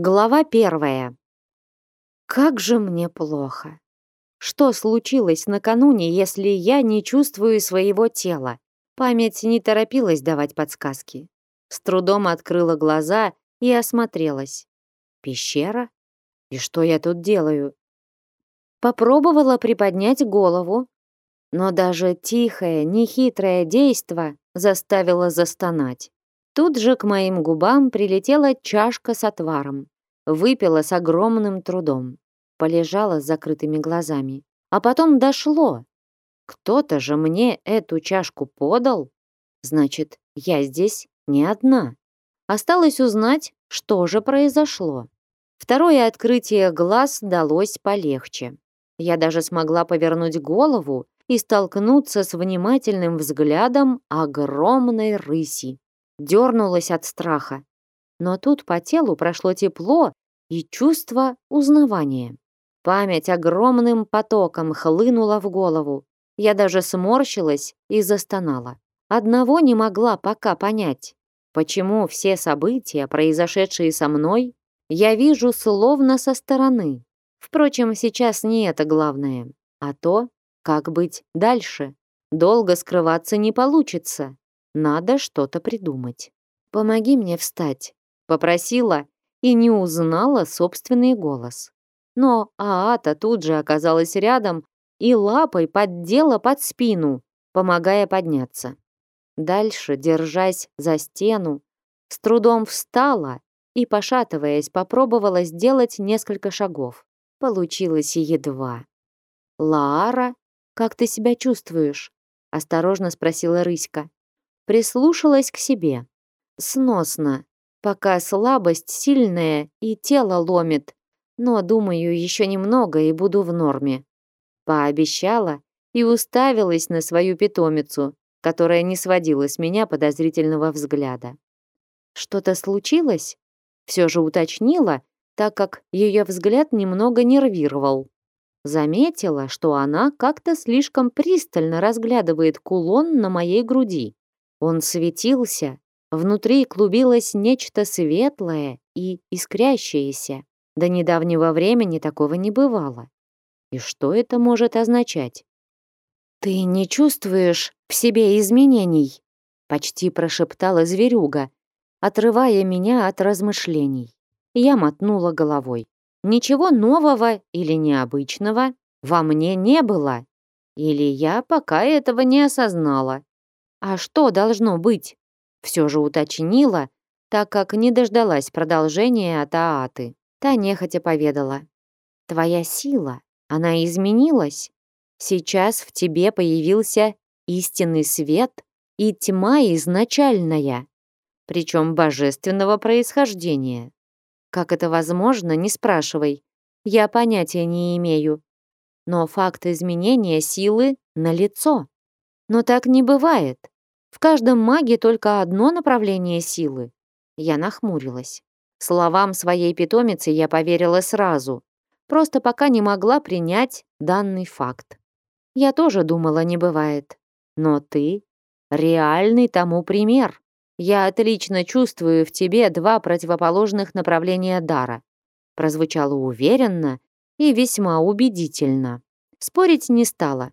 Глава первая. Как же мне плохо. Что случилось накануне, если я не чувствую своего тела? Память не торопилась давать подсказки. С трудом открыла глаза и осмотрелась. Пещера? И что я тут делаю? Попробовала приподнять голову, но даже тихое, нехитрое действо заставило застонать. Тут же к моим губам прилетела чашка с отваром. Выпила с огромным трудом. Полежала с закрытыми глазами. А потом дошло. Кто-то же мне эту чашку подал. Значит, я здесь не одна. Осталось узнать, что же произошло. Второе открытие глаз далось полегче. Я даже смогла повернуть голову и столкнуться с внимательным взглядом огромной рыси дернулась от страха. Но тут по телу прошло тепло и чувство узнавания. Память огромным потоком хлынула в голову. Я даже сморщилась и застонала. Одного не могла пока понять. Почему все события, произошедшие со мной, я вижу словно со стороны. Впрочем, сейчас не это главное, а то, как быть дальше. Долго скрываться не получится. Надо что-то придумать. «Помоги мне встать», — попросила и не узнала собственный голос. Но Аата тут же оказалась рядом и лапой поддела под спину, помогая подняться. Дальше, держась за стену, с трудом встала и, пошатываясь, попробовала сделать несколько шагов. Получилось едва. «Лаара, как ты себя чувствуешь?» — осторожно спросила Рыська прислушалась к себе. Сносно, пока слабость сильная и тело ломит, но, думаю, еще немного и буду в норме. Пообещала и уставилась на свою питомицу, которая не сводила с меня подозрительного взгляда. Что-то случилось? Все же уточнила, так как ее взгляд немного нервировал. Заметила, что она как-то слишком пристально разглядывает кулон на моей груди. Он светился, внутри клубилось нечто светлое и искрящееся. До недавнего времени такого не бывало. И что это может означать? «Ты не чувствуешь в себе изменений?» почти прошептала зверюга, отрывая меня от размышлений. Я мотнула головой. Ничего нового или необычного во мне не было. Или я пока этого не осознала. А что должно быть? Все же уточнила, так как не дождалась продолжения от Ааты. Та нехотя поведала. Твоя сила, она изменилась. Сейчас в тебе появился истинный свет и тьма изначальная, причем божественного происхождения. Как это возможно, не спрашивай. Я понятия не имею. Но факт изменения силы налицо. Но так не бывает. В каждом маге только одно направление силы. Я нахмурилась. Словам своей питомицы я поверила сразу, просто пока не могла принять данный факт. Я тоже думала, не бывает. Но ты — реальный тому пример. Я отлично чувствую в тебе два противоположных направления дара. Прозвучало уверенно и весьма убедительно. Спорить не стала.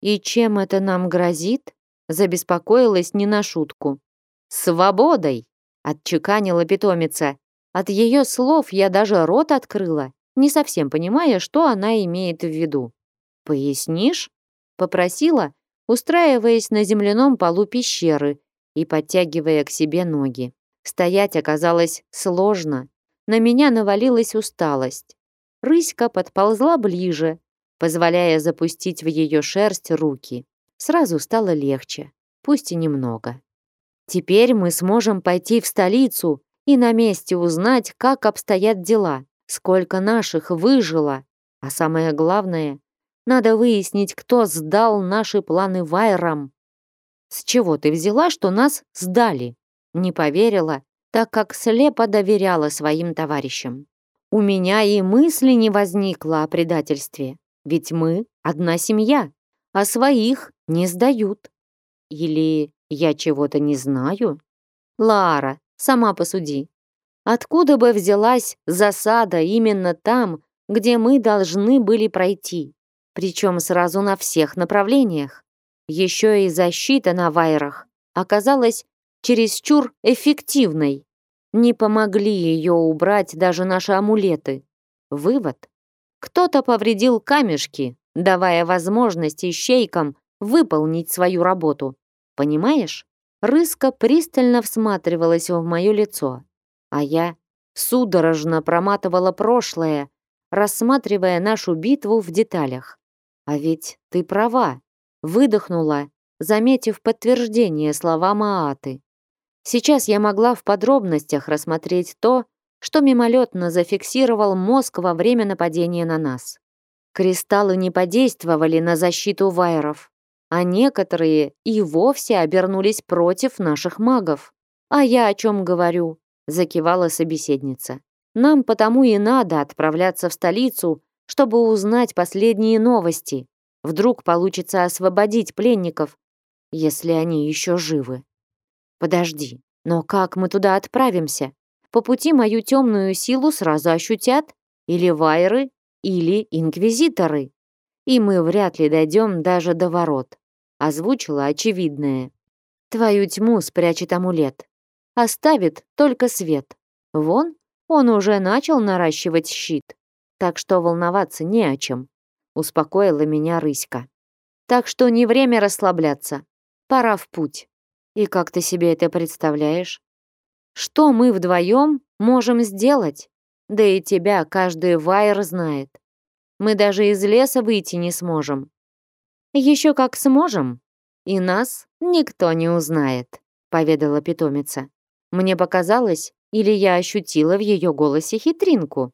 И чем это нам грозит? Забеспокоилась не на шутку. «Свободой!» — отчеканила питомица. От ее слов я даже рот открыла, не совсем понимая, что она имеет в виду. «Пояснишь?» — попросила, устраиваясь на земляном полу пещеры и подтягивая к себе ноги. Стоять оказалось сложно. На меня навалилась усталость. Рыська подползла ближе, позволяя запустить в ее шерсть руки. Сразу стало легче, пусть и немного. Теперь мы сможем пойти в столицу и на месте узнать, как обстоят дела, сколько наших выжило. А самое главное, надо выяснить, кто сдал наши планы Вайрам. С чего ты взяла, что нас сдали? Не поверила, так как слепо доверяла своим товарищам. У меня и мысли не возникло о предательстве. Ведь мы одна семья, а своих не сдают. Или я чего-то не знаю? Лара, сама посуди. Откуда бы взялась засада именно там, где мы должны были пройти? Причем сразу на всех направлениях. Еще и защита на вайрах оказалась чересчур эффективной. Не помогли ее убрать даже наши амулеты. Вывод. Кто-то повредил камешки, давая возможность ищейкам выполнить свою работу. Понимаешь? Рыска пристально всматривалась в мое лицо, а я судорожно проматывала прошлое, рассматривая нашу битву в деталях. А ведь ты права, выдохнула, заметив подтверждение словам Ааты. Сейчас я могла в подробностях рассмотреть то, что мимолетно зафиксировал мозг во время нападения на нас. Кристаллы не подействовали на защиту вайеров, а некоторые и вовсе обернулись против наших магов. «А я о чем говорю?» – закивала собеседница. «Нам потому и надо отправляться в столицу, чтобы узнать последние новости. Вдруг получится освободить пленников, если они еще живы». «Подожди, но как мы туда отправимся? По пути мою темную силу сразу ощутят или вайры, или инквизиторы, и мы вряд ли дойдем даже до ворот озвучила очевидное. Твою тьму спрячет амулет. Оставит только свет. Вон, он уже начал наращивать щит. Так что волноваться не о чем. Успокоила меня рыська. Так что не время расслабляться. Пора в путь. И как ты себе это представляешь? Что мы вдвоем можем сделать? Да и тебя каждый вайер знает. Мы даже из леса выйти не сможем. Еще как сможем, и нас никто не узнает, поведала питомица. Мне показалось, или я ощутила в ее голосе хитринку.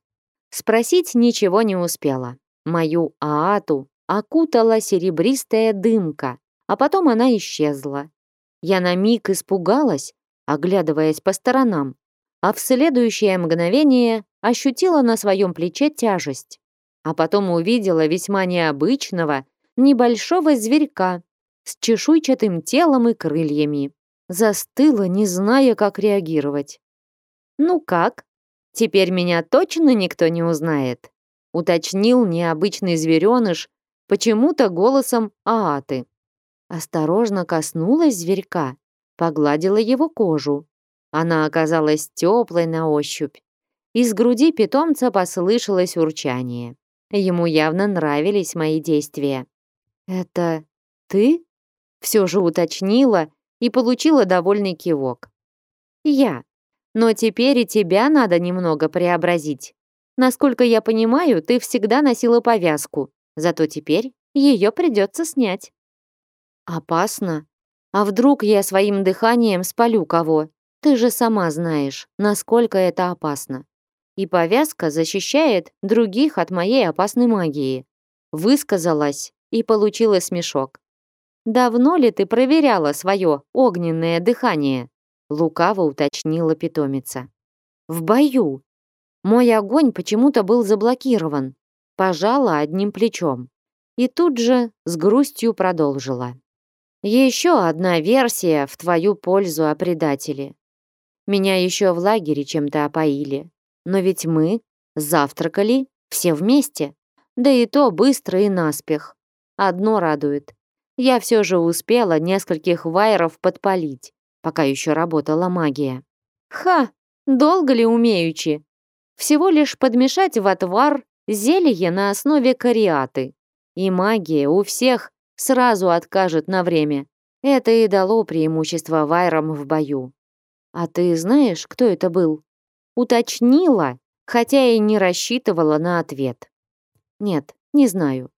Спросить ничего не успела. Мою Аату окутала серебристая дымка, а потом она исчезла. Я на миг испугалась, оглядываясь по сторонам, а в следующее мгновение ощутила на своем плече тяжесть, а потом увидела весьма необычного небольшого зверька с чешуйчатым телом и крыльями. Застыла, не зная, как реагировать. «Ну как? Теперь меня точно никто не узнает?» уточнил необычный звереныш почему-то голосом Ааты. Осторожно коснулась зверька, погладила его кожу. Она оказалась теплой на ощупь. Из груди питомца послышалось урчание. Ему явно нравились мои действия. «Это ты?» Все же уточнила и получила довольный кивок. «Я. Но теперь и тебя надо немного преобразить. Насколько я понимаю, ты всегда носила повязку, зато теперь ее придется снять». «Опасно. А вдруг я своим дыханием спалю кого? Ты же сама знаешь, насколько это опасно. И повязка защищает других от моей опасной магии». Высказалась и получила смешок. «Давно ли ты проверяла свое огненное дыхание?» Лукаво уточнила питомица. «В бою. Мой огонь почему-то был заблокирован. Пожала одним плечом. И тут же с грустью продолжила. Еще одна версия в твою пользу о предателе. Меня еще в лагере чем-то опоили. Но ведь мы завтракали все вместе. Да и то быстро и наспех. Одно радует. Я все же успела нескольких вайеров подпалить, пока еще работала магия. Ха! Долго ли умеючи? Всего лишь подмешать в отвар зелье на основе кариаты. И магия у всех сразу откажет на время. Это и дало преимущество вайрам в бою. А ты знаешь, кто это был? Уточнила, хотя и не рассчитывала на ответ. Нет, не знаю.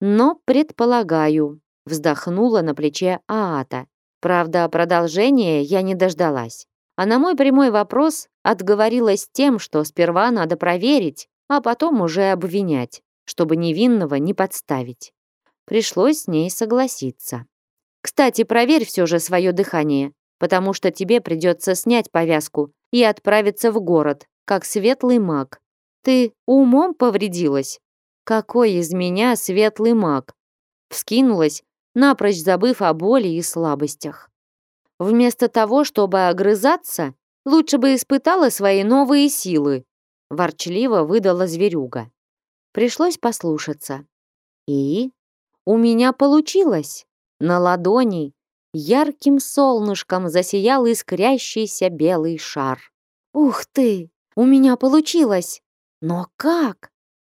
Но предполагаю, вздохнула на плече Аата. Правда, продолжения я не дождалась. А на мой прямой вопрос отговорилась тем, что сперва надо проверить, а потом уже обвинять, чтобы невинного не подставить. Пришлось с ней согласиться. Кстати, проверь все же свое дыхание, потому что тебе придется снять повязку и отправиться в город, как светлый маг. Ты умом повредилась? Какой из меня светлый маг? Вскинулась, напрочь забыв о боли и слабостях. Вместо того, чтобы огрызаться, Лучше бы испытала свои новые силы, ворчливо выдала зверюга. Пришлось послушаться. И у меня получилось. На ладони ярким солнышком засиял искрящийся белый шар. Ух ты, у меня получилось. Но как?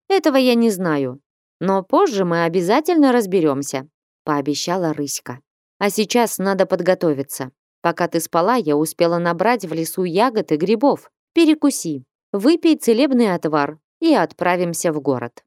Этого я не знаю. Но позже мы обязательно разберемся, пообещала Рыська. А сейчас надо подготовиться. Пока ты спала, я успела набрать в лесу ягод и грибов. Перекуси, выпей целебный отвар и отправимся в город.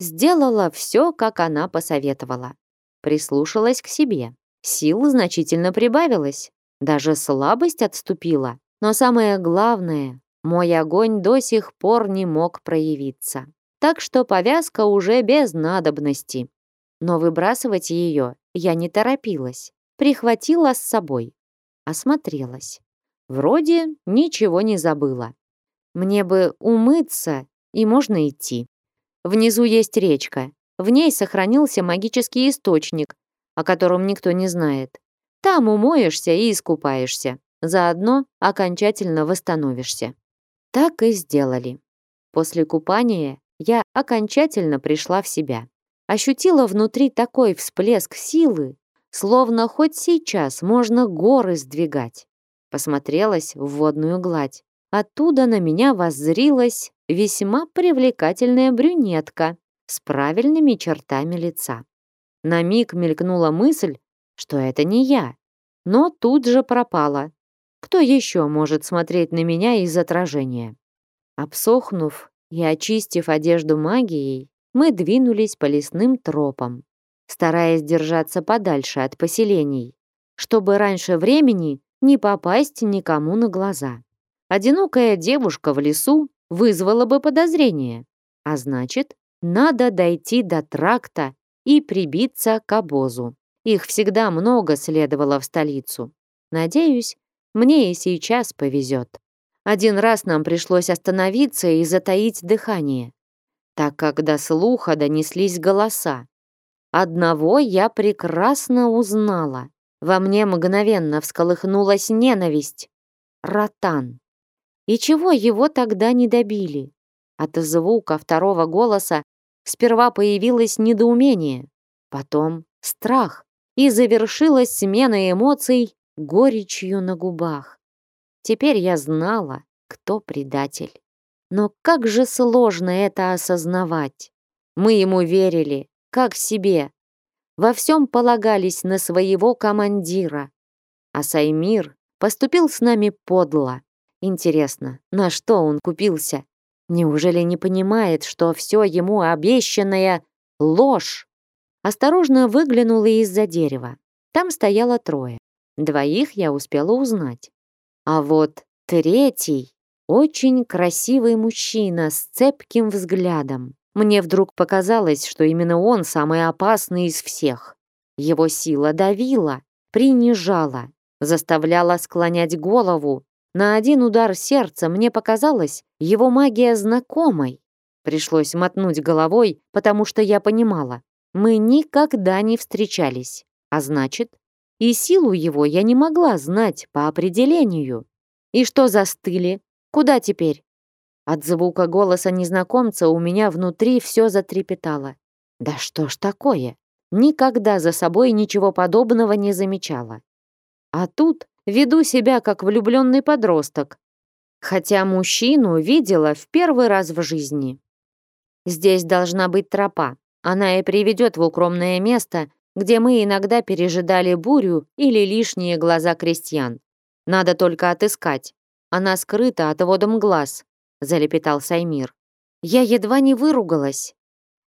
Сделала все, как она посоветовала. Прислушалась к себе. Сил значительно прибавилось. Даже слабость отступила. Но самое главное, мой огонь до сих пор не мог проявиться. Так что повязка уже без надобности. Но выбрасывать ее я не торопилась. Прихватила с собой. Осмотрелась. Вроде ничего не забыла. Мне бы умыться, и можно идти. Внизу есть речка. В ней сохранился магический источник, о котором никто не знает. Там умоешься и искупаешься. Заодно окончательно восстановишься. Так и сделали. После купания я окончательно пришла в себя. Ощутила внутри такой всплеск силы, словно хоть сейчас можно горы сдвигать. Посмотрелась в водную гладь. Оттуда на меня воззрилась весьма привлекательная брюнетка с правильными чертами лица. На миг мелькнула мысль, что это не я, но тут же пропала. Кто еще может смотреть на меня из отражения? Обсохнув и очистив одежду магией, мы двинулись по лесным тропам, стараясь держаться подальше от поселений, чтобы раньше времени не попасть никому на глаза. Одинокая девушка в лесу вызвала бы подозрение, а значит, надо дойти до тракта и прибиться к обозу. Их всегда много следовало в столицу. Надеюсь, мне и сейчас повезет. Один раз нам пришлось остановиться и затаить дыхание, так как до слуха донеслись голоса. Одного я прекрасно узнала. Во мне мгновенно всколыхнулась ненависть. Ротан. И чего его тогда не добили? От звука второго голоса сперва появилось недоумение, потом страх, и завершилась смена эмоций горечью на губах. Теперь я знала, кто предатель. Но как же сложно это осознавать. Мы ему верили, как себе. Во всем полагались на своего командира. А Саймир поступил с нами подло. Интересно, на что он купился? Неужели не понимает, что все ему обещанное — ложь? Осторожно выглянула из-за дерева. Там стояло трое. Двоих я успела узнать. А вот третий — очень красивый мужчина с цепким взглядом. Мне вдруг показалось, что именно он самый опасный из всех. Его сила давила, принижала, заставляла склонять голову. На один удар сердца мне показалось его магия знакомой. Пришлось мотнуть головой, потому что я понимала, мы никогда не встречались, а значит, и силу его я не могла знать по определению. И что застыли? Куда теперь? От звука голоса незнакомца у меня внутри все затрепетало. Да что ж такое? Никогда за собой ничего подобного не замечала. А тут веду себя как влюбленный подросток, хотя мужчину видела в первый раз в жизни. Здесь должна быть тропа. Она и приведет в укромное место, где мы иногда пережидали бурю или лишние глаза крестьян. Надо только отыскать. Она скрыта от водом глаз, залепетал Саймир. Я едва не выругалась.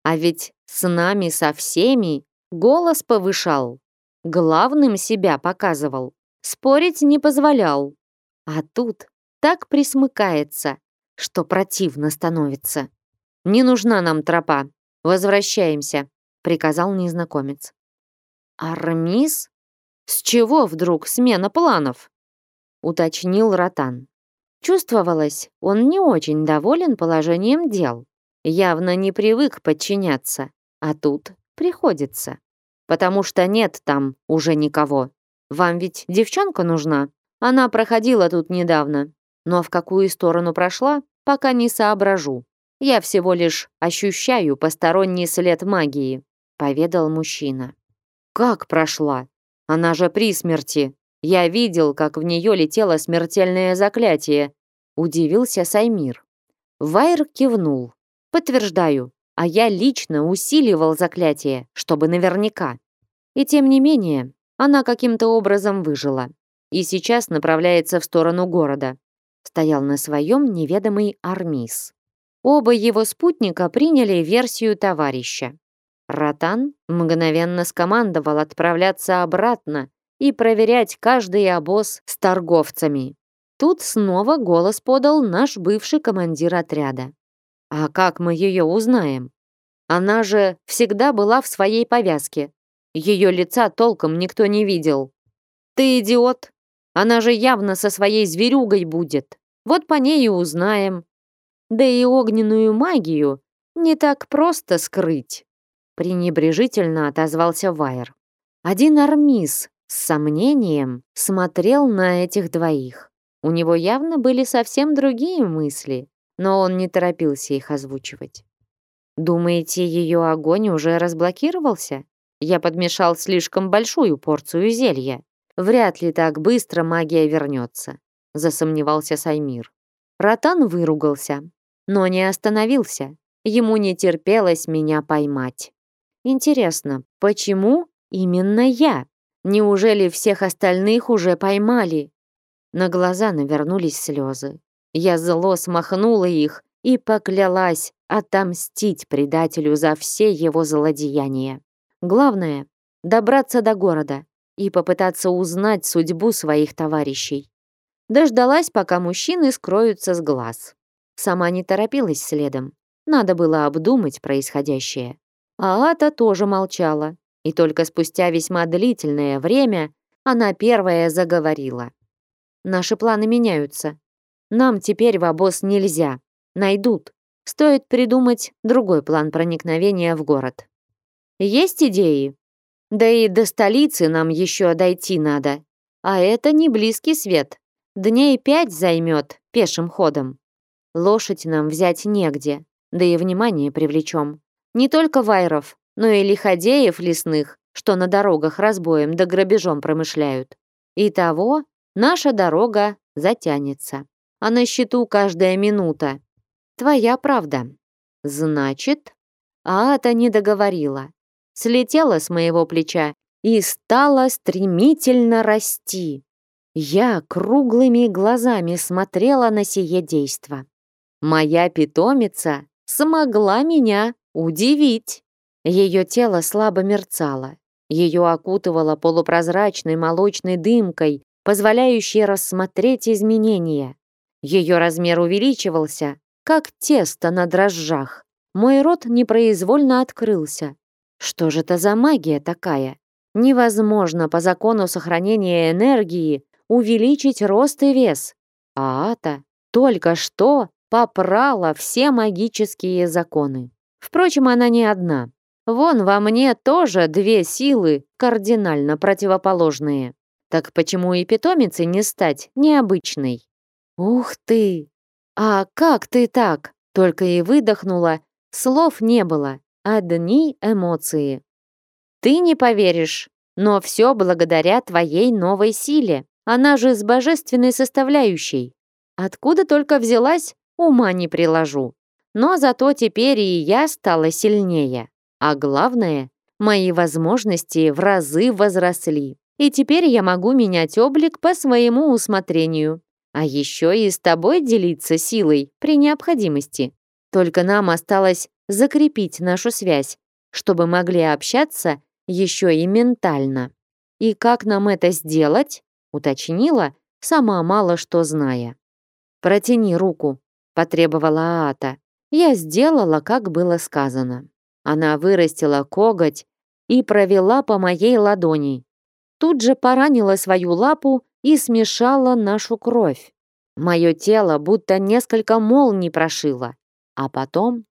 А ведь с нами со всеми голос повышал, главным себя показывал, спорить не позволял. А тут так присмыкается, что противно становится. Не нужна нам тропа. Возвращаемся, приказал незнакомец. «Армис? С чего вдруг смена планов?» уточнил Ротан. Чувствовалось, он не очень доволен положением дел. Явно не привык подчиняться, а тут приходится. Потому что нет там уже никого. Вам ведь девчонка нужна? Она проходила тут недавно. Но в какую сторону прошла, пока не соображу. Я всего лишь ощущаю посторонний след магии, поведал мужчина. Как прошла? Она же при смерти. Я видел, как в нее летело смертельное заклятие. Удивился Саймир. Вайр кивнул. Подтверждаю, а я лично усиливал заклятие, чтобы наверняка. И тем не менее, она каким-то образом выжила. И сейчас направляется в сторону города. Стоял на своем неведомый Армис. Оба его спутника приняли версию товарища. Ротан мгновенно скомандовал отправляться обратно и проверять каждый обоз с торговцами. Тут снова голос подал наш бывший командир отряда. «А как мы ее узнаем? Она же всегда была в своей повязке. Ее лица толком никто не видел. Ты идиот! Она же явно со своей зверюгой будет. Вот по ней и узнаем. Да и огненную магию не так просто скрыть. Пренебрежительно отозвался Вайер. Один армис с сомнением смотрел на этих двоих. У него явно были совсем другие мысли, но он не торопился их озвучивать. «Думаете, ее огонь уже разблокировался? Я подмешал слишком большую порцию зелья. Вряд ли так быстро магия вернется», — засомневался Саймир. Ротан выругался, но не остановился. Ему не терпелось меня поймать. Интересно, почему именно я? Неужели всех остальных уже поймали? На глаза навернулись слезы. Я зло смахнула их и поклялась отомстить предателю за все его злодеяния. Главное — добраться до города и попытаться узнать судьбу своих товарищей. Дождалась, пока мужчины скроются с глаз. Сама не торопилась следом. Надо было обдумать происходящее. А Ата тоже молчала, и только спустя весьма длительное время она первая заговорила. «Наши планы меняются. Нам теперь в обоз нельзя. Найдут. Стоит придумать другой план проникновения в город». «Есть идеи?» «Да и до столицы нам еще дойти надо. А это не близкий свет. Дней пять займет пешим ходом. Лошадь нам взять негде, да и внимание привлечем. Не только вайров, но и лиходеев лесных, что на дорогах разбоем да грабежом промышляют. Итого наша дорога затянется. А на счету каждая минута. Твоя правда. Значит, Аата не договорила. Слетела с моего плеча и стала стремительно расти. Я круглыми глазами смотрела на сие действо. Моя питомица смогла меня удивить. Ее тело слабо мерцало. Ее окутывало полупрозрачной молочной дымкой, позволяющей рассмотреть изменения. Ее размер увеличивался, как тесто на дрожжах. Мой рот непроизвольно открылся. Что же это за магия такая? Невозможно по закону сохранения энергии увеличить рост и вес. А Ата только что попрала все магические законы. Впрочем, она не одна. Вон во мне тоже две силы кардинально противоположные. Так почему и питомицей не стать необычной? Ух ты! А как ты так? Только и выдохнула. Слов не было, одни эмоции. Ты не поверишь, но все благодаря твоей новой силе. Она же с божественной составляющей. Откуда только взялась, ума не приложу. Но зато теперь и я стала сильнее. А главное, мои возможности в разы возросли. И теперь я могу менять облик по своему усмотрению. А еще и с тобой делиться силой при необходимости. Только нам осталось закрепить нашу связь, чтобы могли общаться еще и ментально. И как нам это сделать? уточнила, сама мало что зная. Протяни руку, потребовала Аата. Я сделала, как было сказано. Она вырастила коготь и провела по моей ладони. Тут же поранила свою лапу и смешала нашу кровь. Мое тело будто несколько молний прошило. А потом...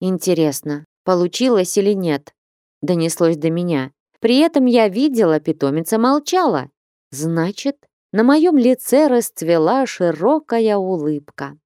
Интересно, получилось или нет? Донеслось до меня. При этом я видела, питомица молчала. Значит, на моем лице расцвела широкая улыбка.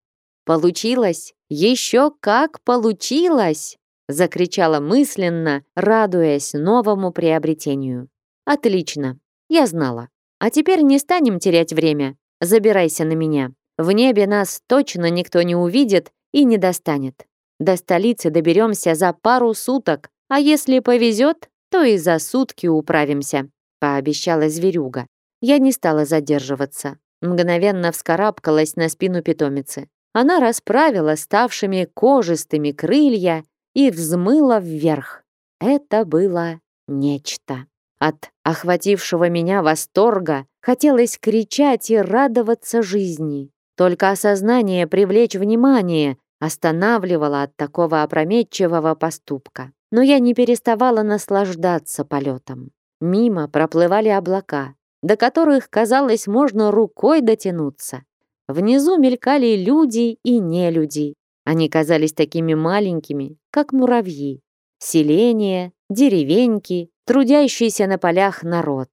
«Получилось! Еще как получилось!» закричала мысленно, радуясь новому приобретению. «Отлично! Я знала. А теперь не станем терять время. Забирайся на меня. В небе нас точно никто не увидит и не достанет. До столицы доберемся за пару суток, а если повезет, то и за сутки управимся», пообещала зверюга. Я не стала задерживаться. Мгновенно вскарабкалась на спину питомицы. Она расправила ставшими кожистыми крылья и взмыла вверх. Это было нечто. От охватившего меня восторга хотелось кричать и радоваться жизни. Только осознание привлечь внимание останавливало от такого опрометчивого поступка. Но я не переставала наслаждаться полетом. Мимо проплывали облака, до которых, казалось, можно рукой дотянуться. Внизу мелькали люди и нелюди. Они казались такими маленькими, как муравьи. Селения, деревеньки, трудящийся на полях народ.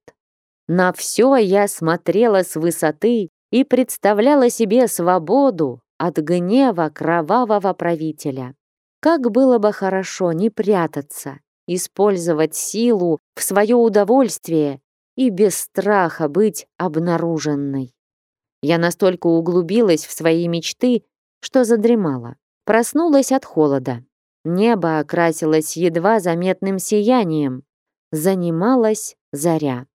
На все я смотрела с высоты и представляла себе свободу от гнева кровавого правителя. Как было бы хорошо не прятаться, использовать силу в свое удовольствие и без страха быть обнаруженной. Я настолько углубилась в свои мечты, что задремала. Проснулась от холода. Небо окрасилось едва заметным сиянием. Занималась заря.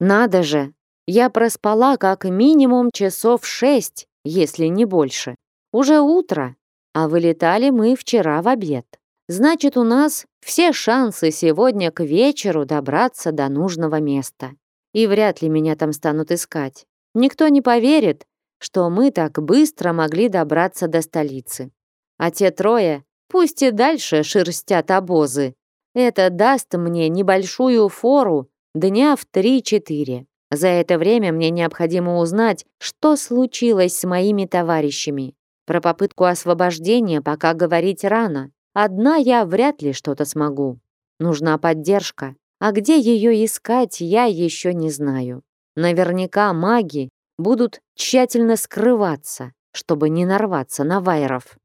Надо же, я проспала как минимум часов шесть, если не больше. Уже утро, а вылетали мы вчера в обед. Значит, у нас все шансы сегодня к вечеру добраться до нужного места. И вряд ли меня там станут искать. Никто не поверит, что мы так быстро могли добраться до столицы. А те трое пусть и дальше шерстят обозы. Это даст мне небольшую фору дня в 3-4. За это время мне необходимо узнать, что случилось с моими товарищами. Про попытку освобождения пока говорить рано. Одна я вряд ли что-то смогу. Нужна поддержка. А где ее искать, я еще не знаю. Наверняка маги будут тщательно скрываться, чтобы не нарваться на вайров.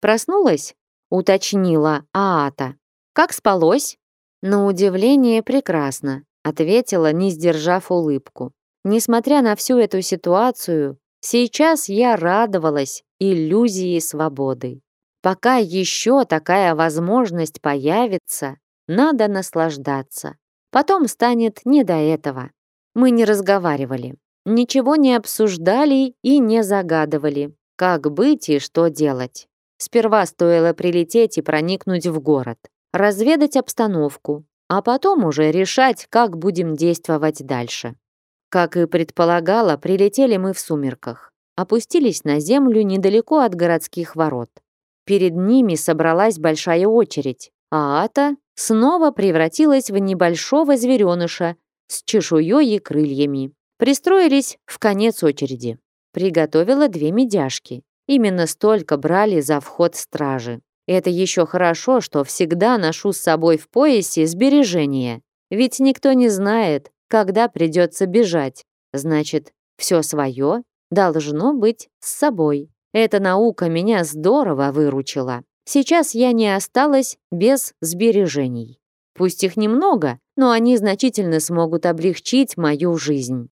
«Проснулась?» — уточнила Аата. «Как спалось?» «На удивление прекрасно», — ответила, не сдержав улыбку. Несмотря на всю эту ситуацию, сейчас я радовалась иллюзии свободы. Пока еще такая возможность появится, надо наслаждаться. Потом станет не до этого. Мы не разговаривали, ничего не обсуждали и не загадывали, как быть и что делать. Сперва стоило прилететь и проникнуть в город, разведать обстановку, а потом уже решать, как будем действовать дальше. Как и предполагала, прилетели мы в сумерках. Опустились на землю недалеко от городских ворот. Перед ними собралась большая очередь, а Ата снова превратилась в небольшого звереныша с чешуей и крыльями. Пристроились в конец очереди. Приготовила две медяшки. Именно столько брали за вход стражи. Это еще хорошо, что всегда ношу с собой в поясе сбережения. Ведь никто не знает, когда придется бежать. Значит, все свое должно быть с собой. Эта наука меня здорово выручила. Сейчас я не осталась без сбережений. Пусть их немного, но они значительно смогут облегчить мою жизнь.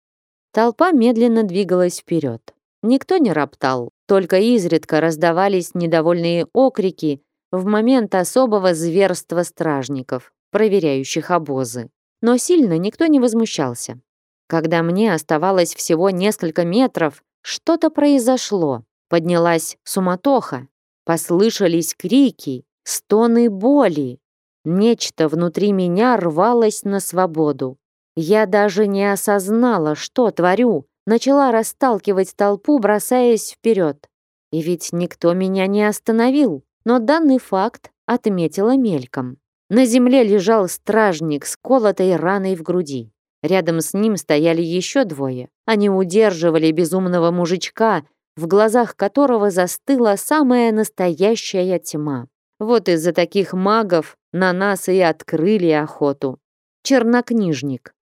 Толпа медленно двигалась вперед. Никто не роптал, только изредка раздавались недовольные окрики в момент особого зверства стражников, проверяющих обозы. Но сильно никто не возмущался. Когда мне оставалось всего несколько метров, что-то произошло. Поднялась суматоха. Послышались крики, стоны боли. Нечто внутри меня рвалось на свободу. Я даже не осознала, что творю, начала расталкивать толпу, бросаясь вперед. И ведь никто меня не остановил, но данный факт отметила мельком. На земле лежал стражник с колотой раной в груди. Рядом с ним стояли еще двое. Они удерживали безумного мужичка, в глазах которого застыла самая настоящая тьма. Вот из-за таких магов на нас и открыли охоту. Чернокнижник.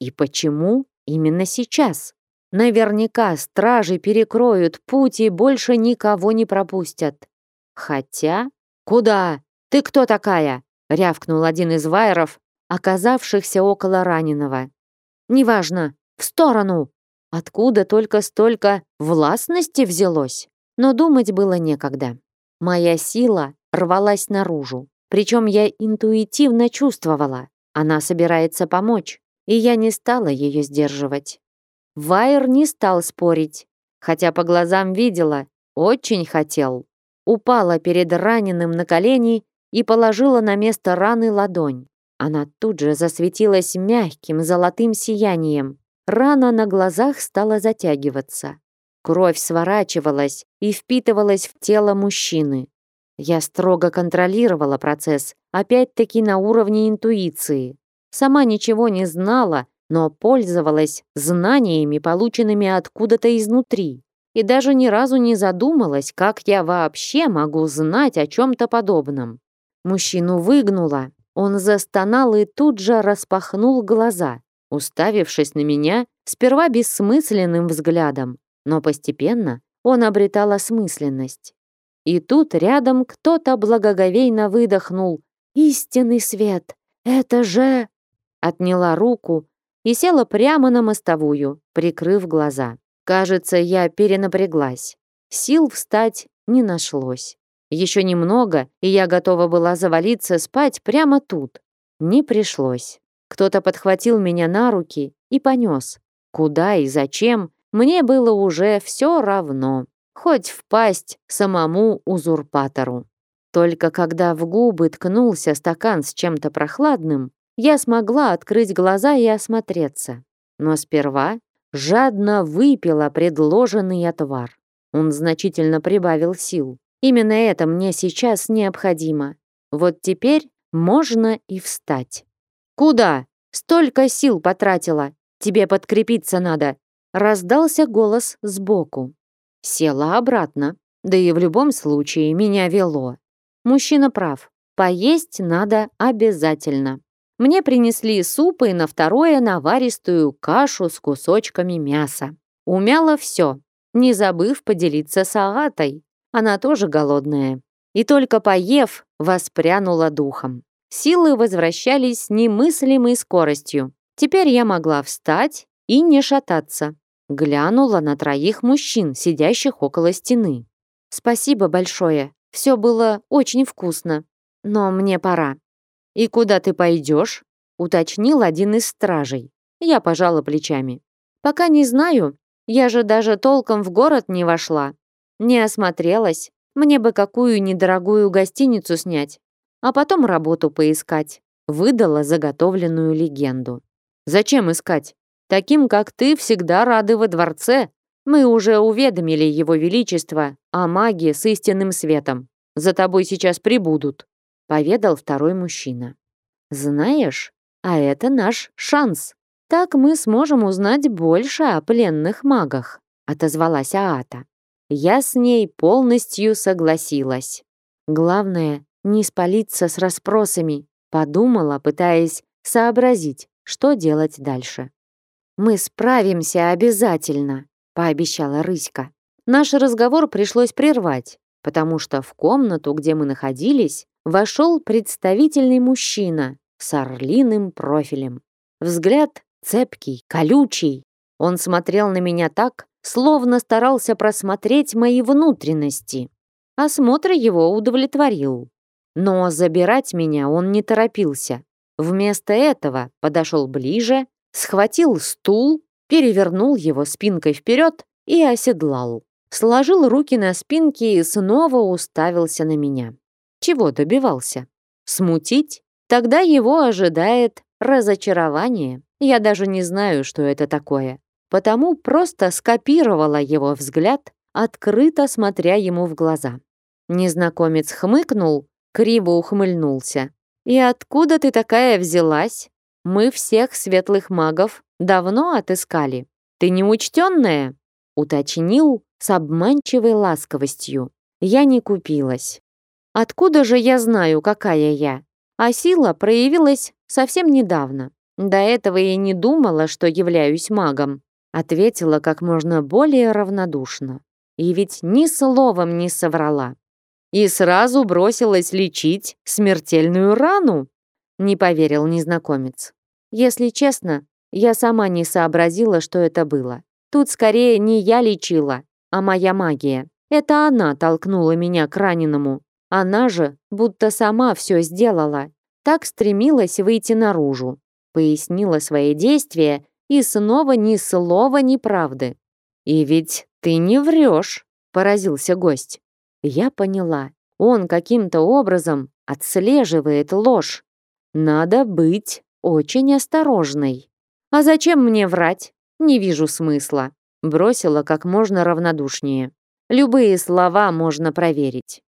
И почему именно сейчас? Наверняка стражи перекроют путь и больше никого не пропустят. Хотя... Куда? Ты кто такая? рявкнул один из вайеров, оказавшихся около раненого. Неважно, в сторону. Откуда только столько властности взялось? Но думать было некогда. Моя сила рвалась наружу. Причем я интуитивно чувствовала, она собирается помочь, и я не стала ее сдерживать. Вайер не стал спорить, хотя по глазам видела, очень хотел. Упала перед раненым на колени и положила на место раны ладонь. Она тут же засветилась мягким золотым сиянием. Рана на глазах стала затягиваться. Кровь сворачивалась и впитывалась в тело мужчины. Я строго контролировала процесс, опять-таки на уровне интуиции. Сама ничего не знала, но пользовалась знаниями, полученными откуда-то изнутри. И даже ни разу не задумалась, как я вообще могу знать о чем-то подобном. Мужчину выгнуло, он застонал и тут же распахнул глаза, уставившись на меня сперва бессмысленным взглядом, но постепенно он обретал осмысленность. И тут рядом кто-то благоговейно выдохнул «Истинный свет! Это же...» Отняла руку и села прямо на мостовую, прикрыв глаза. Кажется, я перенапряглась. Сил встать не нашлось. Еще немного, и я готова была завалиться спать прямо тут. Не пришлось. Кто-то подхватил меня на руки и понес. Куда и зачем, мне было уже все равно. Хоть впасть самому узурпатору. Только когда в губы ткнулся стакан с чем-то прохладным, я смогла открыть глаза и осмотреться. Но сперва жадно выпила предложенный отвар. Он значительно прибавил сил. Именно это мне сейчас необходимо. Вот теперь можно и встать. «Куда? Столько сил потратила. Тебе подкрепиться надо», раздался голос сбоку. Села обратно. Да и в любом случае меня вело. Мужчина прав. Поесть надо обязательно. Мне принесли суп и на второе наваристую кашу с кусочками мяса. Умяла все, не забыв поделиться с Агатой. Она тоже голодная. И только поев, воспрянула духом. Силы возвращались немыслимой скоростью. Теперь я могла встать и не шататься. Глянула на троих мужчин, сидящих около стены. «Спасибо большое. Все было очень вкусно. Но мне пора». «И куда ты пойдешь?» — уточнил один из стражей. Я пожала плечами. «Пока не знаю. Я же даже толком в город не вошла. Не осмотрелась. Мне бы какую недорогую гостиницу снять, а потом работу поискать». Выдала заготовленную легенду. «Зачем искать? Таким, как ты, всегда рады во дворце. Мы уже уведомили его величество о маге с истинным светом. За тобой сейчас прибудут», — поведал второй мужчина. «Знаешь, а это наш шанс. Так мы сможем узнать больше о пленных магах», — отозвалась Аата. Я с ней полностью согласилась. Главное, не спалиться с расспросами, подумала, пытаясь сообразить, что делать дальше. «Мы справимся обязательно», — пообещала Рыська. Наш разговор пришлось прервать, потому что в комнату, где мы находились, вошел представительный мужчина с орлиным профилем. Взгляд цепкий, колючий. Он смотрел на меня так, словно старался просмотреть мои внутренности. Осмотр его удовлетворил. Но забирать меня он не торопился. Вместо этого подошел ближе схватил стул, перевернул его спинкой вперед и оседлал. Сложил руки на спинке и снова уставился на меня. Чего добивался? Смутить? Тогда его ожидает разочарование. Я даже не знаю, что это такое. Потому просто скопировала его взгляд, открыто смотря ему в глаза. Незнакомец хмыкнул, криво ухмыльнулся. «И откуда ты такая взялась?» Мы всех светлых магов давно отыскали. Ты неучтенная?» уточнил с обманчивой ласковостью. Я не купилась. Откуда же я знаю, какая я? А сила проявилась совсем недавно. До этого я не думала, что являюсь магом. Ответила как можно более равнодушно. И ведь ни словом не соврала. И сразу бросилась лечить смертельную рану. Не поверил незнакомец. Если честно, я сама не сообразила, что это было. Тут скорее не я лечила, а моя магия. Это она толкнула меня к раненому. Она же будто сама все сделала. Так стремилась выйти наружу. Пояснила свои действия и снова ни слова неправды. «И ведь ты не врешь», — поразился гость. Я поняла. Он каким-то образом отслеживает ложь. Надо быть очень осторожной. А зачем мне врать? Не вижу смысла. Бросила как можно равнодушнее. Любые слова можно проверить.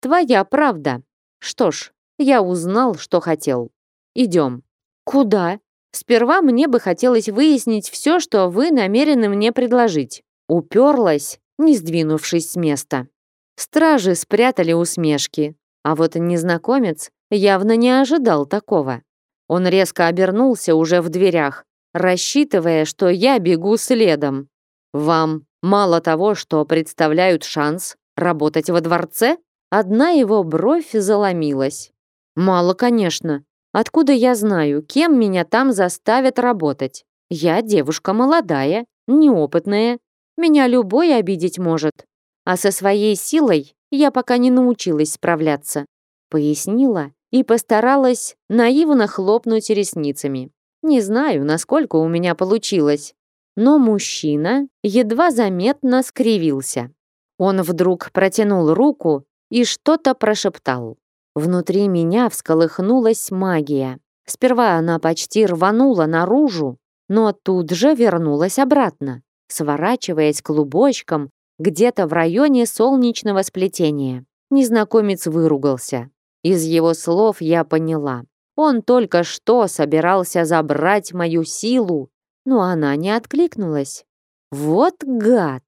Твоя правда. Что ж, я узнал, что хотел. Идем. Куда? Сперва мне бы хотелось выяснить все, что вы намерены мне предложить. Уперлась, не сдвинувшись с места. Стражи спрятали усмешки, а вот незнакомец явно не ожидал такого. Он резко обернулся уже в дверях, рассчитывая, что я бегу следом. «Вам мало того, что представляют шанс работать во дворце?» Одна его бровь заломилась. «Мало, конечно. Откуда я знаю, кем меня там заставят работать? Я девушка молодая, неопытная. Меня любой обидеть может. А со своей силой я пока не научилась справляться», пояснила и постаралась наивно хлопнуть ресницами. Не знаю, насколько у меня получилось, но мужчина едва заметно скривился. Он вдруг протянул руку и что-то прошептал. Внутри меня всколыхнулась магия. Сперва она почти рванула наружу, но тут же вернулась обратно, сворачиваясь клубочком где-то в районе солнечного сплетения. Незнакомец выругался. Из его слов я поняла. Он только что собирался забрать мою силу, но она не откликнулась. Вот гад!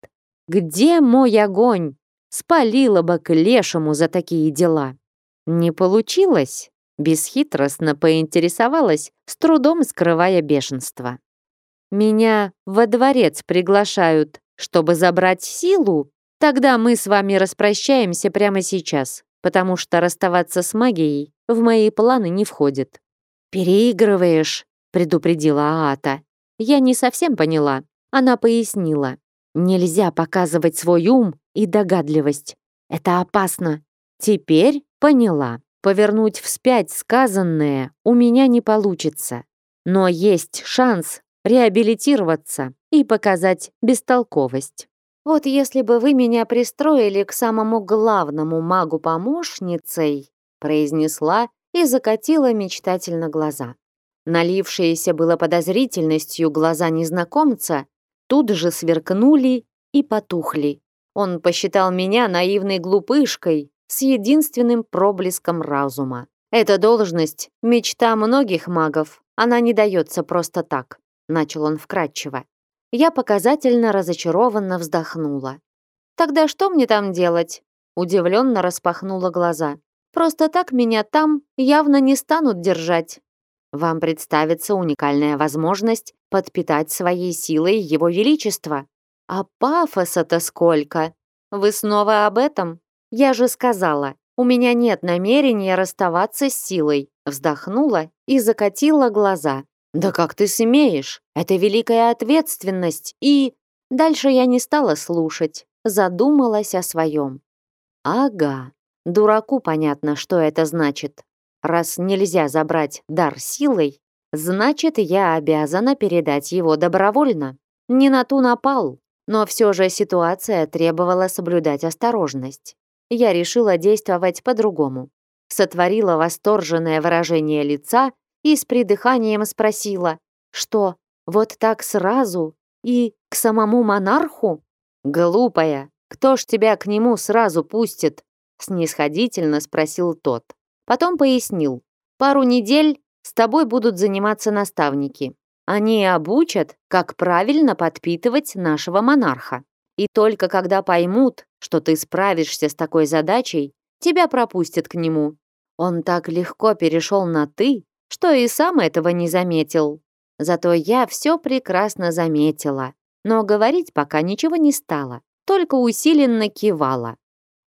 Где мой огонь? Спалила бы к лешему за такие дела. Не получилось? Бесхитростно поинтересовалась, с трудом скрывая бешенство. Меня во дворец приглашают, чтобы забрать силу? Тогда мы с вами распрощаемся прямо сейчас потому что расставаться с магией в мои планы не входит. «Переигрываешь», — предупредила Аата. Я не совсем поняла. Она пояснила. «Нельзя показывать свой ум и догадливость. Это опасно». Теперь поняла. Повернуть вспять сказанное у меня не получится. Но есть шанс реабилитироваться и показать бестолковость. Вот если бы вы меня пристроили к самому главному магу-помощницей, произнесла и закатила мечтательно глаза. Налившиеся было подозрительностью глаза незнакомца тут же сверкнули и потухли. Он посчитал меня наивной глупышкой с единственным проблеском разума. Эта должность – мечта многих магов, она не дается просто так, начал он вкратчиво. Я показательно разочарованно вздохнула. «Тогда что мне там делать?» Удивленно распахнула глаза. «Просто так меня там явно не станут держать. Вам представится уникальная возможность подпитать своей силой его величество. А пафоса-то сколько! Вы снова об этом? Я же сказала, у меня нет намерения расставаться с силой. Вздохнула и закатила глаза. «Да как ты смеешь? Это великая ответственность и...» Дальше я не стала слушать, задумалась о своем. «Ага, дураку понятно, что это значит. Раз нельзя забрать дар силой, значит, я обязана передать его добровольно. Не на ту напал, но все же ситуация требовала соблюдать осторожность. Я решила действовать по-другому. Сотворила восторженное выражение лица и с придыханием спросила, что, вот так сразу и к самому монарху? Глупая, кто ж тебя к нему сразу пустит? Снисходительно спросил тот. Потом пояснил, пару недель с тобой будут заниматься наставники. Они обучат, как правильно подпитывать нашего монарха. И только когда поймут, что ты справишься с такой задачей, тебя пропустят к нему. Он так легко перешел на «ты», что и сам этого не заметил. Зато я все прекрасно заметила. но говорить пока ничего не стала, только усиленно кивала.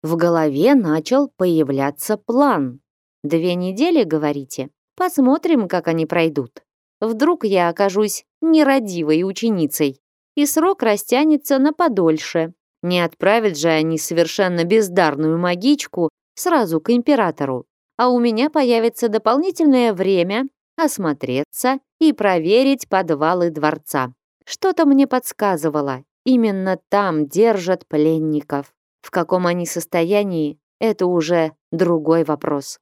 В голове начал появляться план. Две недели, говорите? Посмотрим, как они пройдут. Вдруг я окажусь нерадивой ученицей, и срок растянется на подольше. Не отправят же они совершенно бездарную магичку сразу к императору, а у меня появится дополнительное время осмотреться и проверить подвалы дворца. Что-то мне подсказывало, именно там держат пленников. В каком они состоянии, это уже другой вопрос.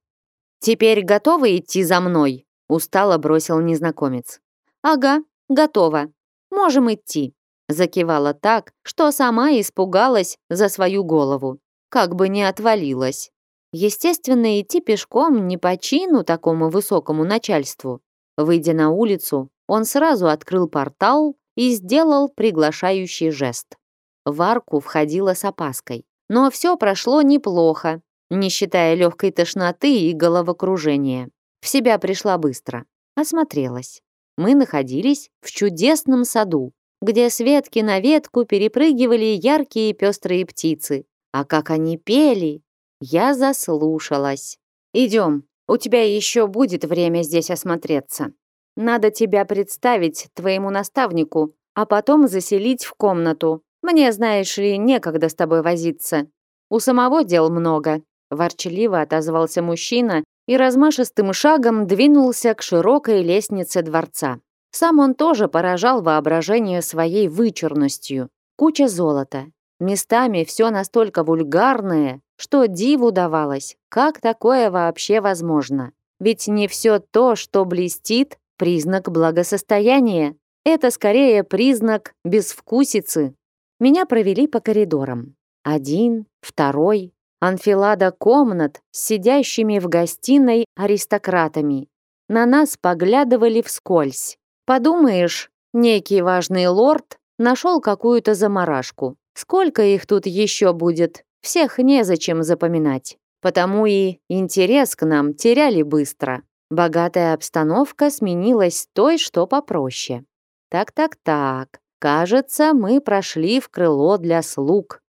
«Теперь готовы идти за мной?» устало бросил незнакомец. «Ага, готово. Можем идти», закивала так, что сама испугалась за свою голову. Как бы не отвалилась. Естественно, идти пешком не по чину такому высокому начальству. Выйдя на улицу, он сразу открыл портал и сделал приглашающий жест. В арку входила с опаской. Но все прошло неплохо, не считая легкой тошноты и головокружения. В себя пришла быстро. Осмотрелась. Мы находились в чудесном саду, где с ветки на ветку перепрыгивали яркие пестрые птицы. А как они пели! Я заслушалась. «Идем, у тебя еще будет время здесь осмотреться. Надо тебя представить твоему наставнику, а потом заселить в комнату. Мне, знаешь ли, некогда с тобой возиться. У самого дел много», – ворчаливо отозвался мужчина и размашистым шагом двинулся к широкой лестнице дворца. Сам он тоже поражал воображение своей вычурностью. Куча золота. Местами все настолько вульгарное, что диву давалось, как такое вообще возможно. Ведь не все то, что блестит, признак благосостояния. Это скорее признак безвкусицы. Меня провели по коридорам. Один, второй. Анфилада комнат с сидящими в гостиной аристократами. На нас поглядывали вскользь. Подумаешь, некий важный лорд нашел какую-то заморашку. Сколько их тут еще будет? Всех незачем запоминать. Потому и интерес к нам теряли быстро. Богатая обстановка сменилась той, что попроще. Так-так-так. Кажется, мы прошли в крыло для слуг.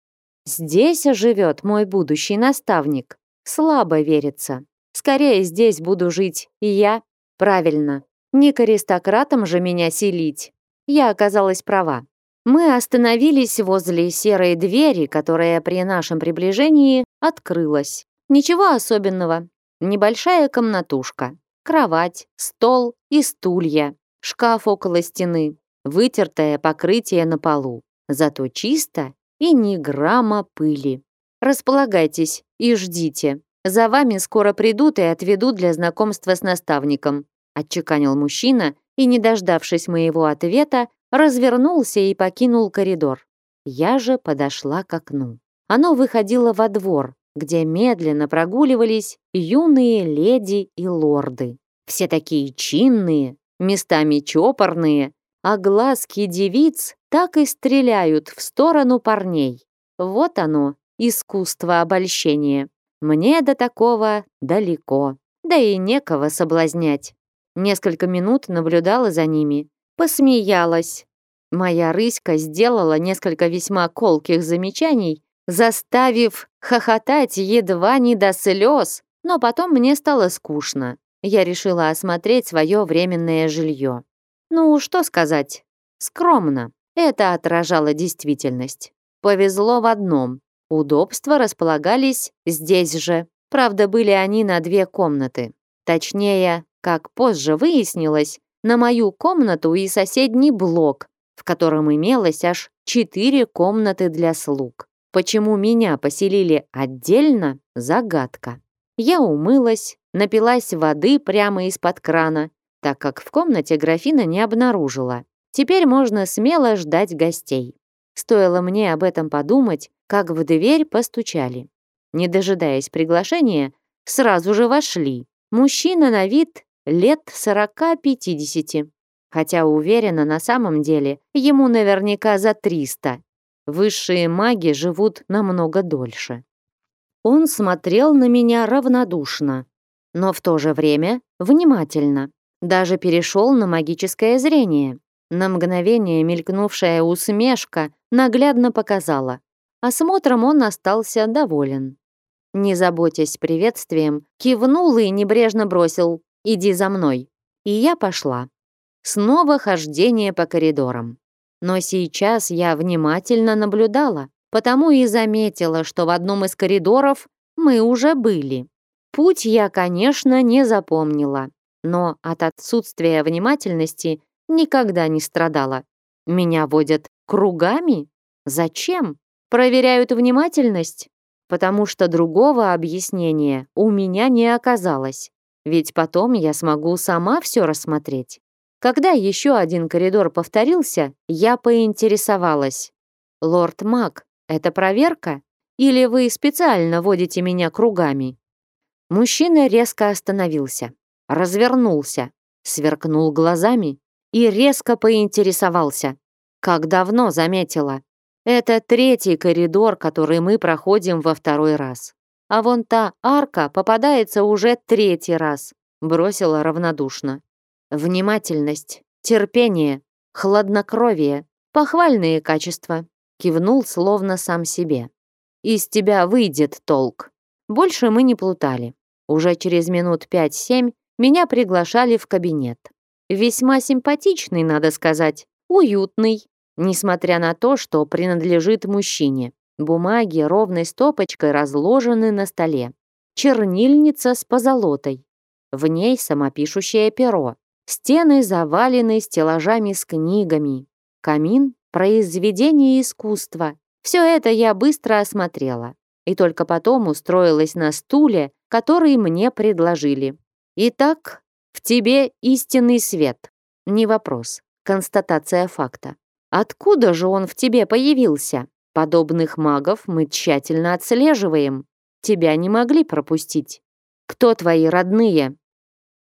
Здесь живет мой будущий наставник. Слабо верится. Скорее здесь буду жить и я. Правильно. Не к аристократам же меня селить. Я оказалась права. Мы остановились возле серой двери, которая при нашем приближении открылась. Ничего особенного. Небольшая комнатушка. Кровать, стол и стулья. Шкаф около стены. Вытертое покрытие на полу. Зато чисто и ни грамма пыли. Располагайтесь и ждите. За вами скоро придут и отведут для знакомства с наставником отчеканил мужчина и, не дождавшись моего ответа, развернулся и покинул коридор. Я же подошла к окну. Оно выходило во двор, где медленно прогуливались юные леди и лорды. Все такие чинные, местами чопорные, а глазки девиц так и стреляют в сторону парней. Вот оно, искусство обольщения. Мне до такого далеко, да и некого соблазнять. Несколько минут наблюдала за ними, посмеялась. Моя рыська сделала несколько весьма колких замечаний, заставив хохотать едва не до слез, но потом мне стало скучно. Я решила осмотреть свое временное жилье. Ну, что сказать? Скромно. Это отражало действительность. Повезло в одном. Удобства располагались здесь же. Правда, были они на две комнаты. Точнее, как позже выяснилось, на мою комнату и соседний блок, в котором имелось аж четыре комнаты для слуг. Почему меня поселили отдельно – загадка. Я умылась, напилась воды прямо из-под крана, так как в комнате графина не обнаружила. Теперь можно смело ждать гостей. Стоило мне об этом подумать, как в дверь постучали. Не дожидаясь приглашения, сразу же вошли. Мужчина на вид лет 40-50. Хотя уверена, на самом деле ему наверняка за 300. Высшие маги живут намного дольше. Он смотрел на меня равнодушно, но в то же время внимательно. Даже перешел на магическое зрение. На мгновение мелькнувшая усмешка наглядно показала. Осмотром он остался доволен. Не заботясь приветствием, кивнул и небрежно бросил «иди за мной». И я пошла. Снова хождение по коридорам. Но сейчас я внимательно наблюдала, потому и заметила, что в одном из коридоров мы уже были. Путь я, конечно, не запомнила, но от отсутствия внимательности никогда не страдала. Меня водят кругами? Зачем? Проверяют внимательность? Потому что другого объяснения у меня не оказалось. Ведь потом я смогу сама все рассмотреть. Когда еще один коридор повторился, я поинтересовалась. «Лорд Мак, это проверка? Или вы специально водите меня кругами?» Мужчина резко остановился, развернулся, сверкнул глазами и резко поинтересовался. Как давно заметила? Это третий коридор, который мы проходим во второй раз. А вон та арка попадается уже третий раз, бросила равнодушно. Внимательность, терпение, хладнокровие, похвальные качества. Кивнул словно сам себе. Из тебя выйдет толк. Больше мы не плутали. Уже через минут пять-семь меня приглашали в кабинет. Весьма симпатичный, надо сказать, уютный, несмотря на то, что принадлежит мужчине. Бумаги ровной стопочкой разложены на столе. Чернильница с позолотой. В ней самопишущее перо. Стены завалены стеллажами с книгами. Камин — произведение искусства. Все это я быстро осмотрела. И только потом устроилась на стуле, который мне предложили. Итак, в тебе истинный свет. Не вопрос, констатация факта. Откуда же он в тебе появился? Подобных магов мы тщательно отслеживаем. Тебя не могли пропустить. Кто твои родные?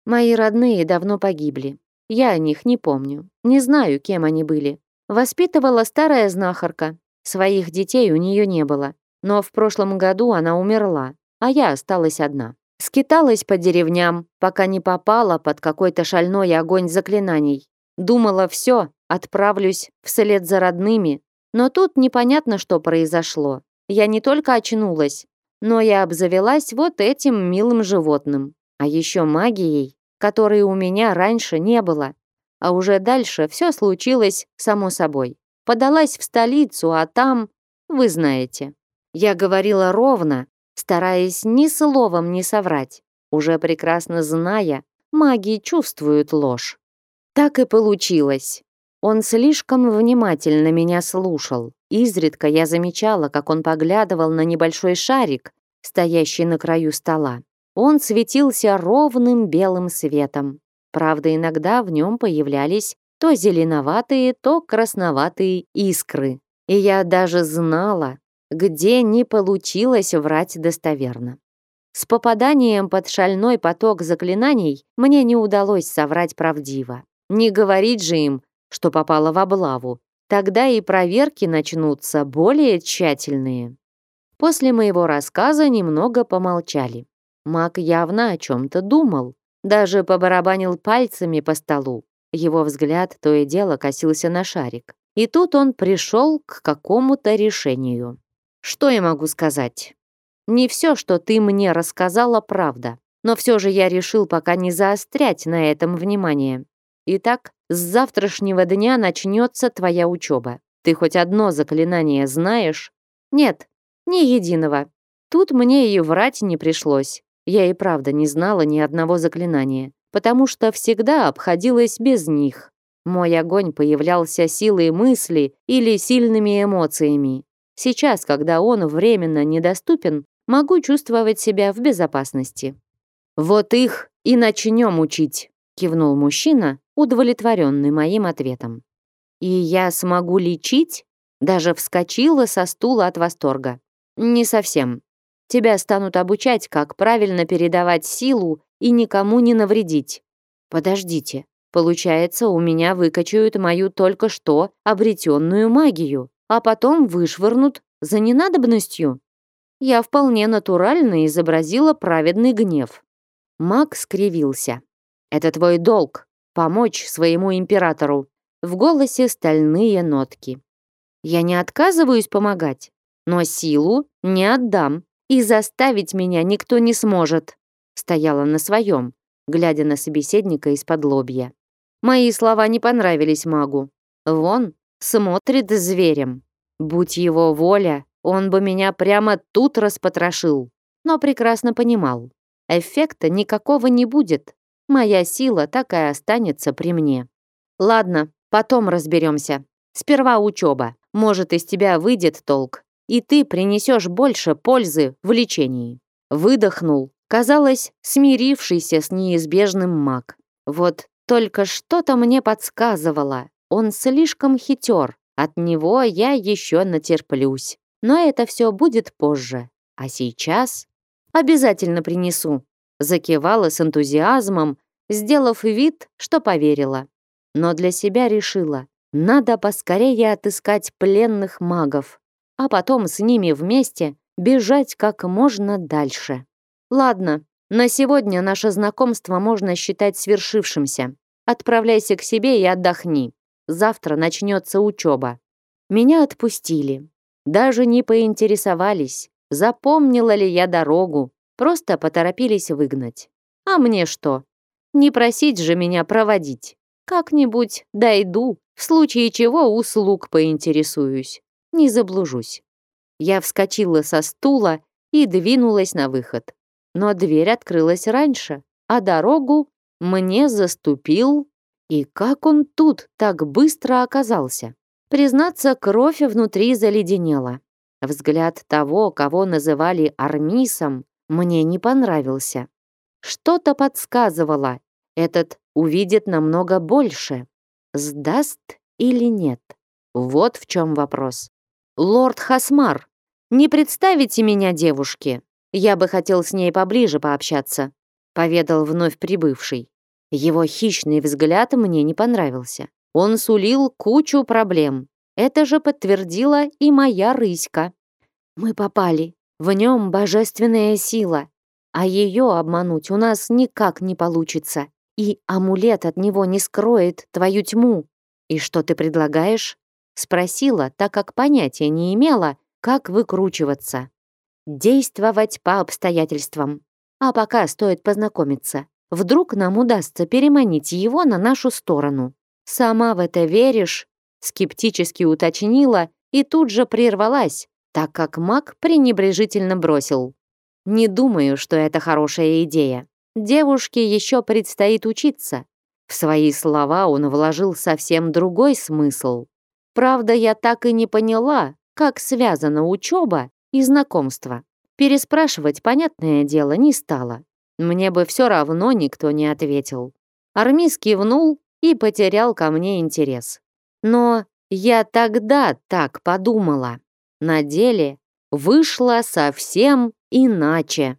Мои родные давно погибли. Я о них не помню. Не знаю, кем они были. Воспитывала старая знахарка. Своих детей у нее не было. Но в прошлом году она умерла, а я осталась одна. Скиталась по деревням, пока не попала под какой-то шальной огонь заклинаний. Думала, все, отправлюсь вслед за родными. Но тут непонятно, что произошло. Я не только очнулась, но я обзавелась вот этим милым животным а еще магией, которой у меня раньше не было. А уже дальше все случилось само собой. Подалась в столицу, а там, вы знаете. Я говорила ровно, стараясь ни словом не соврать, уже прекрасно зная, маги чувствуют ложь. Так и получилось. Он слишком внимательно меня слушал. Изредка я замечала, как он поглядывал на небольшой шарик, стоящий на краю стола. Он светился ровным белым светом. Правда, иногда в нем появлялись то зеленоватые, то красноватые искры. И я даже знала, где не получилось врать достоверно. С попаданием под шальной поток заклинаний мне не удалось соврать правдиво. Не говорить же им, что попало в облаву. Тогда и проверки начнутся более тщательные. После моего рассказа немного помолчали. Маг явно о чем-то думал, даже побарабанил пальцами по столу. Его взгляд то и дело косился на шарик. И тут он пришел к какому-то решению. Что я могу сказать? Не все, что ты мне рассказала, правда. Но все же я решил пока не заострять на этом внимание. Итак, с завтрашнего дня начнется твоя учеба. Ты хоть одно заклинание знаешь? Нет, ни единого. Тут мне и врать не пришлось. Я и правда не знала ни одного заклинания, потому что всегда обходилась без них. Мой огонь появлялся силой мысли или сильными эмоциями. Сейчас, когда он временно недоступен, могу чувствовать себя в безопасности. «Вот их и начнем учить», — кивнул мужчина, удовлетворенный моим ответом. «И я смогу лечить?» Даже вскочила со стула от восторга. «Не совсем. Тебя станут обучать, как правильно передавать силу и никому не навредить. Подождите, получается, у меня выкачают мою только что обретенную магию, а потом вышвырнут за ненадобностью. Я вполне натурально изобразила праведный гнев. Маг скривился. «Это твой долг — помочь своему императору. в голосе стальные нотки. Я не отказываюсь помогать, но силу не отдам, и заставить меня никто не сможет. Стояла на своем, глядя на собеседника из-под лобья. Мои слова не понравились магу. Вон, смотрит зверем. Будь его воля, он бы меня прямо тут распотрошил. Но прекрасно понимал, эффекта никакого не будет. Моя сила так и останется при мне. Ладно, потом разберемся. Сперва учеба. Может, из тебя выйдет толк, и ты принесешь больше пользы в лечении. Выдохнул, казалось, смирившийся с неизбежным маг. Вот только что-то мне подсказывало, он слишком хитер, от него я еще натерплюсь. Но это все будет позже. А сейчас обязательно принесу. Закивала с энтузиазмом, сделав вид, что поверила. Но для себя решила, надо поскорее отыскать пленных магов, а потом с ними вместе бежать как можно дальше. Ладно, на сегодня наше знакомство можно считать свершившимся. Отправляйся к себе и отдохни. Завтра начнется учеба. Меня отпустили. Даже не поинтересовались, запомнила ли я дорогу, просто поторопились выгнать. А мне что? Не просить же меня проводить. Как-нибудь дойду, в случае чего услуг поинтересуюсь. Не заблужусь. Я вскочила со стула и двинулась на выход. Но дверь открылась раньше, а дорогу мне заступил. И как он тут так быстро оказался? Признаться, кровь внутри заледенела. Взгляд того, кого называли Армисом, мне не понравился. Что-то подсказывало, этот увидит намного больше. Сдаст или нет? Вот в чем вопрос. «Лорд Хасмар, не представите меня девушке. Я бы хотел с ней поближе пообщаться», поведал вновь прибывший. Его хищный взгляд мне не понравился. Он сулил кучу проблем. Это же подтвердила и моя рыська. Мы попали. В нем божественная сила. А ее обмануть у нас никак не получится и амулет от него не скроет твою тьму. И что ты предлагаешь? Спросила, так как понятия не имела, как выкручиваться. Действовать по обстоятельствам. А пока стоит познакомиться. Вдруг нам удастся переманить его на нашу сторону. Сама в это веришь? Скептически уточнила и тут же прервалась, так как маг пренебрежительно бросил. Не думаю, что это хорошая идея. Девушке еще предстоит учиться. В свои слова он вложил совсем другой смысл. Правда, я так и не поняла, как связана учеба и знакомство. Переспрашивать, понятное дело, не стало. Мне бы все равно никто не ответил. Армис кивнул и потерял ко мне интерес. Но я тогда так подумала. На деле вышло совсем иначе.